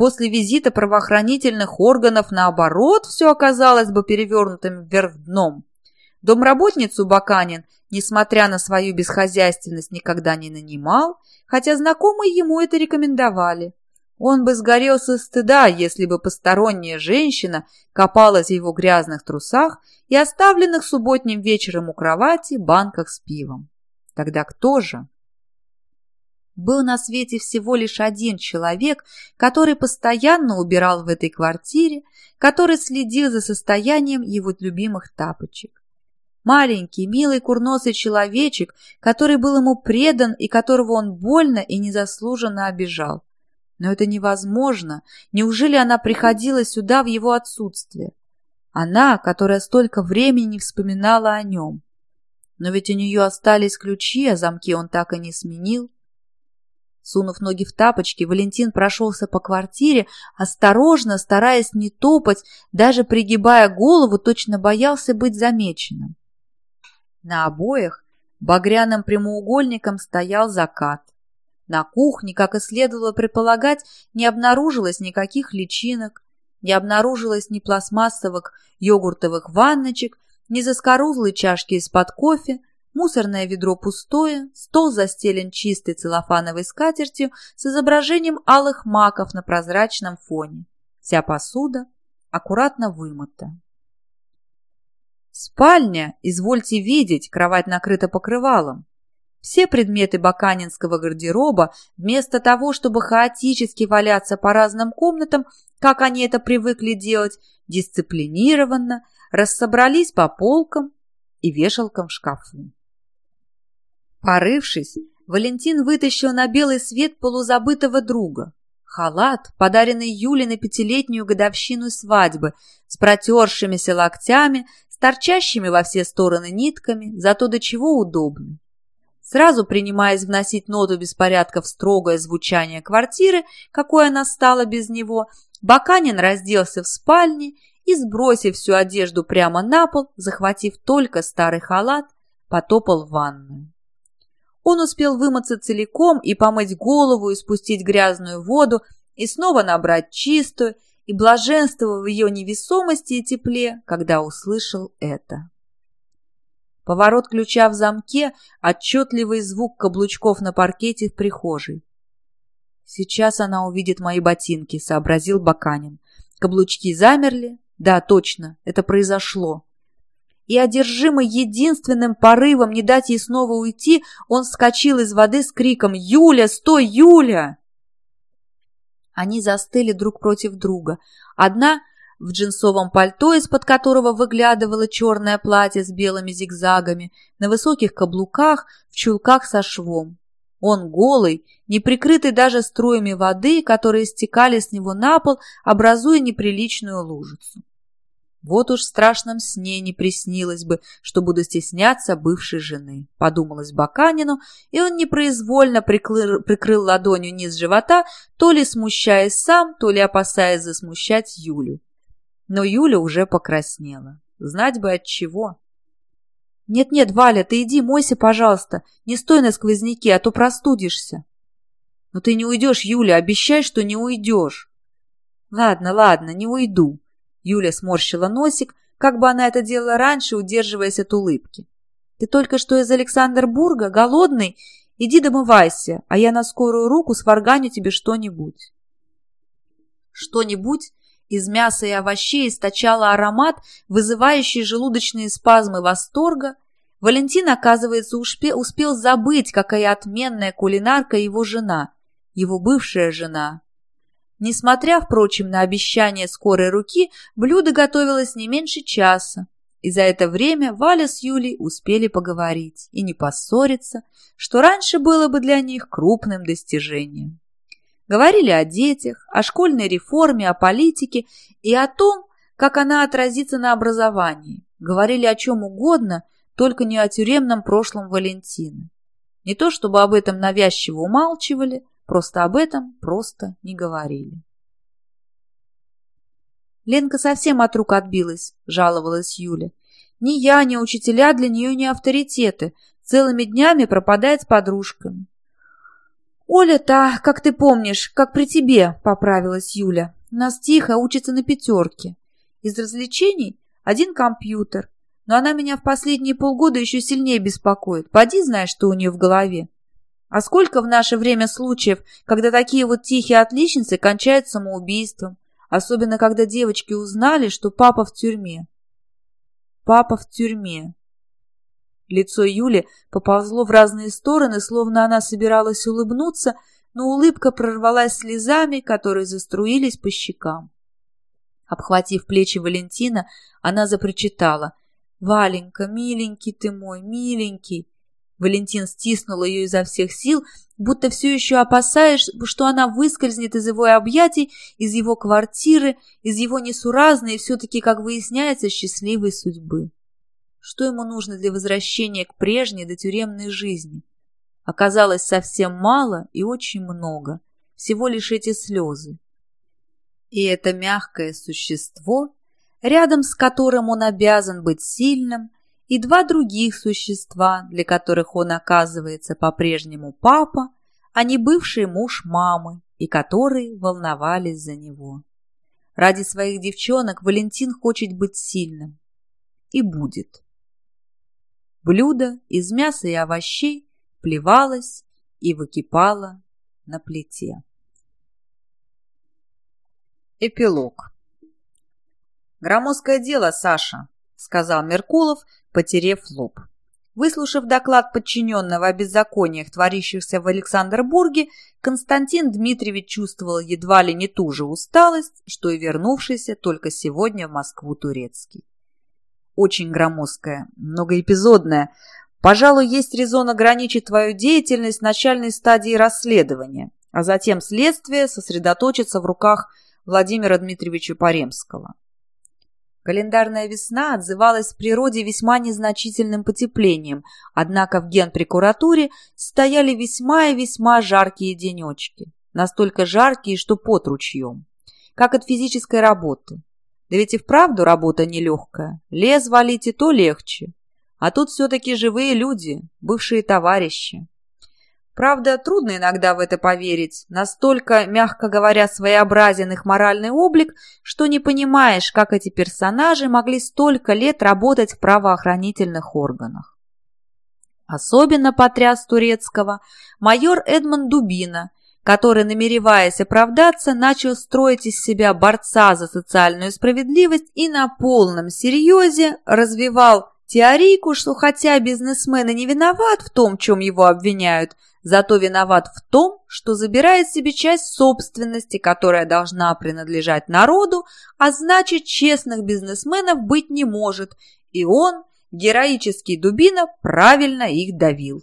после визита правоохранительных органов, наоборот, все оказалось бы перевернутым вверх дном. Домработницу Баканин, несмотря на свою бесхозяйственность, никогда не нанимал, хотя знакомые ему это рекомендовали. Он бы сгорел со стыда, если бы посторонняя женщина копалась в его грязных трусах и оставленных субботним вечером у кровати банках с пивом. Тогда кто же? Был на свете всего лишь один человек, который постоянно убирал в этой квартире, который следил за состоянием его любимых тапочек. Маленький, милый, курносый человечек, который был ему предан и которого он больно и незаслуженно обижал. Но это невозможно. Неужели она приходила сюда в его отсутствие? Она, которая столько времени вспоминала о нем. Но ведь у нее остались ключи, а замки он так и не сменил. Сунув ноги в тапочки, Валентин прошелся по квартире, осторожно, стараясь не топать, даже пригибая голову, точно боялся быть замеченным. На обоях багряным прямоугольником стоял закат. На кухне, как и следовало предполагать, не обнаружилось никаких личинок, не обнаружилось ни пластмассовых йогуртовых ванночек, ни заскорузлой чашки из-под кофе, мусорное ведро пустое, стол застелен чистой целлофановой скатертью с изображением алых маков на прозрачном фоне. Вся посуда аккуратно вымыта. Спальня, извольте видеть, кровать накрыта покрывалом. Все предметы баканинского гардероба, вместо того, чтобы хаотически валяться по разным комнатам, как они это привыкли делать, дисциплинированно рассобрались по полкам и вешалкам в шкафу. Порывшись, Валентин вытащил на белый свет полузабытого друга. Халат, подаренный Юле на пятилетнюю годовщину свадьбы, с протершимися локтями, с торчащими во все стороны нитками, зато до чего удобный. Сразу принимаясь вносить ноту беспорядка в строгое звучание квартиры, какой она стала без него, Баканин разделся в спальне и, сбросив всю одежду прямо на пол, захватив только старый халат, потопал в ванную. Он успел вымыться целиком и помыть голову, и спустить грязную воду, и снова набрать чистую, и блаженство в ее невесомости и тепле, когда услышал это. Поворот ключа в замке, отчетливый звук каблучков на паркете в прихожей. «Сейчас она увидит мои ботинки», — сообразил Баканин. Каблучки замерли. Да, точно, это произошло. И, одержимый единственным порывом не дать ей снова уйти, он вскочил из воды с криком «Юля, стой, Юля!» Они застыли друг против друга. Одна в джинсовом пальто, из-под которого выглядывало черное платье с белыми зигзагами, на высоких каблуках, в чулках со швом. Он голый, не прикрытый даже струями воды, которые стекали с него на пол, образуя неприличную лужицу. Вот уж в страшном сне не приснилось бы, что буду стесняться бывшей жены, подумалось Баканину, и он непроизвольно прикрыл, прикрыл ладонью низ живота, то ли смущаясь сам, то ли опасаясь засмущать Юлю но Юля уже покраснела. Знать бы от чего. «Нет-нет, Валя, ты иди мойся, пожалуйста. Не стой на сквозняке, а то простудишься». «Но ты не уйдешь, Юля, обещай, что не уйдешь». «Ладно, ладно, не уйду». Юля сморщила носик, как бы она это делала раньше, удерживаясь от улыбки. «Ты только что из Александрбурга, голодный? Иди домывайся, а я на скорую руку сварганю тебе что-нибудь». Что-нибудь из мяса и овощей источала аромат, вызывающий желудочные спазмы восторга. Валентин, оказывается, успел забыть, какая отменная кулинарка его жена, его бывшая жена. Несмотря, впрочем, на обещание скорой руки, блюдо готовилось не меньше часа, и за это время Валя с Юлей успели поговорить и не поссориться, что раньше было бы для них крупным достижением. Говорили о детях, о школьной реформе, о политике и о том, как она отразится на образовании. Говорили о чем угодно, только не о тюремном прошлом Валентины. Не то чтобы об этом навязчиво умалчивали, просто об этом просто не говорили. Ленка совсем от рук отбилась, жаловалась Юля. Ни я, ни учителя для нее не авторитеты, целыми днями пропадает с подружками. «Оля та, как ты помнишь, как при тебе», — поправилась Юля. «Нас тихо учится на пятерке. Из развлечений один компьютер. Но она меня в последние полгода еще сильнее беспокоит. Поди знаешь, что у нее в голове. А сколько в наше время случаев, когда такие вот тихие отличницы кончают самоубийством, особенно когда девочки узнали, что папа в тюрьме. Папа в тюрьме. Лицо Юли поползло в разные стороны, словно она собиралась улыбнуться, но улыбка прорвалась слезами, которые заструились по щекам. Обхватив плечи Валентина, она запрочитала. «Валенька, миленький ты мой, миленький!» Валентин стиснул ее изо всех сил, будто все еще опасаясь, что она выскользнет из его объятий, из его квартиры, из его несуразной и все-таки, как выясняется, счастливой судьбы. Что ему нужно для возвращения к прежней дотюремной жизни? Оказалось совсем мало и очень много, всего лишь эти слезы. И это мягкое существо, рядом с которым он обязан быть сильным, и два других существа, для которых он оказывается по-прежнему папа, а не бывший муж мамы, и которые волновались за него. Ради своих девчонок Валентин хочет быть сильным. И будет. Блюдо из мяса и овощей плевалось и выкипало на плите. Эпилог «Громоздкое дело, Саша», — сказал Меркулов, потерев лоб. Выслушав доклад подчиненного о беззакониях, творящихся в Александрбурге, Константин Дмитриевич чувствовал едва ли не ту же усталость, что и вернувшийся только сегодня в Москву турецкий. Очень громоздкая, многоэпизодная. Пожалуй, есть резон ограничить твою деятельность в начальной стадии расследования, а затем следствие сосредоточится в руках Владимира Дмитриевича Паремского. Календарная весна отзывалась в природе весьма незначительным потеплением, однако в генпрокуратуре стояли весьма и весьма жаркие денечки. Настолько жаркие, что под ручьем. Как от физической работы. Да ведь и вправду работа нелегкая. Лес валить и то легче. А тут все-таки живые люди, бывшие товарищи. Правда, трудно иногда в это поверить. Настолько, мягко говоря, своеобразен их моральный облик, что не понимаешь, как эти персонажи могли столько лет работать в правоохранительных органах. Особенно потряс турецкого майор Эдмон Дубина, который, намереваясь оправдаться, начал строить из себя борца за социальную справедливость и на полном серьезе развивал теорийку, что хотя бизнесмен и не виноват в том, чем его обвиняют – зато виноват в том, что забирает себе часть собственности, которая должна принадлежать народу, а значит, честных бизнесменов быть не может, и он, героический Дубина, правильно их давил.